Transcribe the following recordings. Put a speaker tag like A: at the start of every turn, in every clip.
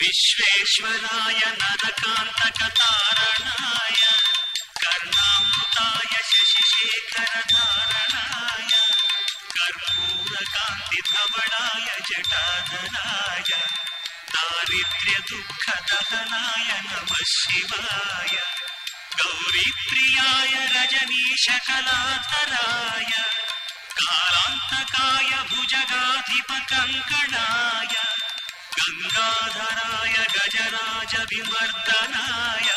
A: విశ్వేశ్వరాయ నరకాంతకారణాయ కర్ణామృతాయ कर्पूरकान्तिधवणाय जटाधराय दारिद्र्यदुःखदहनाय नमः शिवाय। गौरीप्रियाय रजनीशकलाधराय, कालान्तकाय भुजगाधिपकङ्कणाय, गङ्गाधराय गजराज विमर्दनाय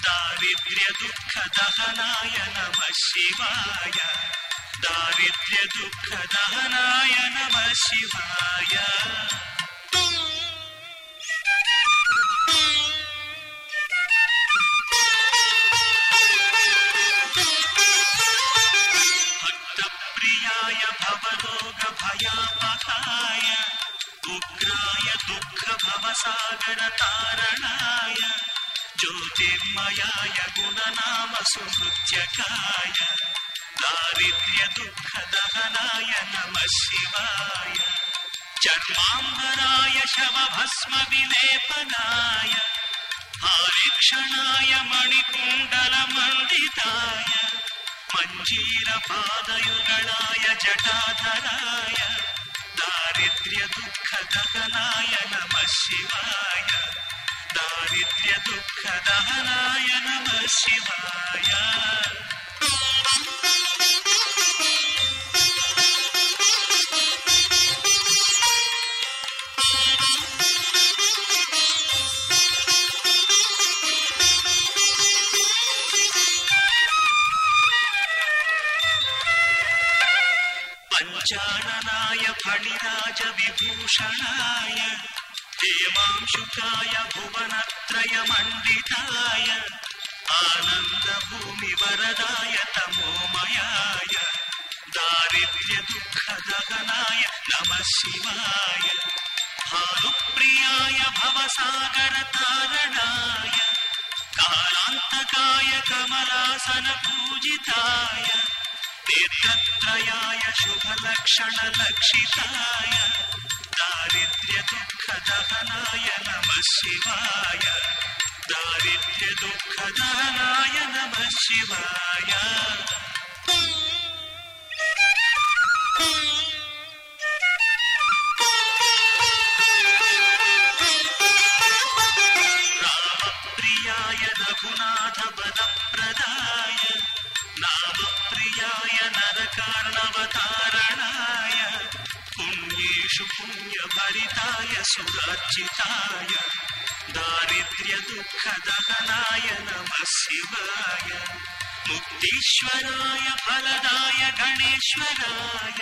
A: दारिद्र्यदुःखदहनाय नमः शिवाय। दारिद्र्य दुःख दहनाय नमः शिवाय। भक्तप्रियाय भवरोगभयापहाय उग्राय दुःखभवसागरतारणाय ज्योतिर्मयाय गुणनाम गुणनामसुहृत्यकाय दारिद्र्यदुःखदहनाय नमः शिवाय चर्माम्बराय शवभस्मविलेपनाय हारिक्षणाय मणिकुण्डलमण्डिताय मञ्जीरपादयुगणाय जटाधराय दारिद्र्यदुःखदहनाय नमः शिवाय दारिद्र्यदुःखदहनाय नमः शिवाय पञ्चाननाय फणिराज विभूषणाय हेमांशुकाय भुवनत्रयमण्डिताय आनन्दभूमिवरदाय तमोमयाय दारिद्र्यदुःखदहनाय नमः शिवाय भानुप्रियाय भवसागरतारणाय कालान्तकाय कमलासनपूजिताय तीर्थत्रयाय शुभलक्षणलक्षिताय दारिद्र्यदुःखदहनाय नमः शिवाय दारिद्र्यदुःखदहनाय नमः शिवाय रामप्रियाय रघुनाथपदप्रदाय नामप्रियाय नरकार्णवतारणाय पुण्येषु पुण्यभरिताय सुरार्चिताय दारिद्र्यदुःखदहनाय नमः शिवाय मुक्तीश्वराय फलदाय गणेश्वराय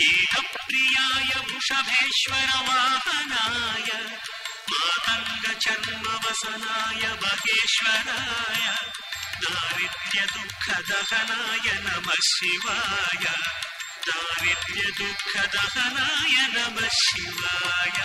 A: गीतप्रियाय वृषभेश्वर वाहनाय मातङ्गचर्मवसनाय महेश्वराय दारिद्र्यदुःखदहनाय नमः शिवाय दारिद्र्यदुःखदहनाय नमः शिवाय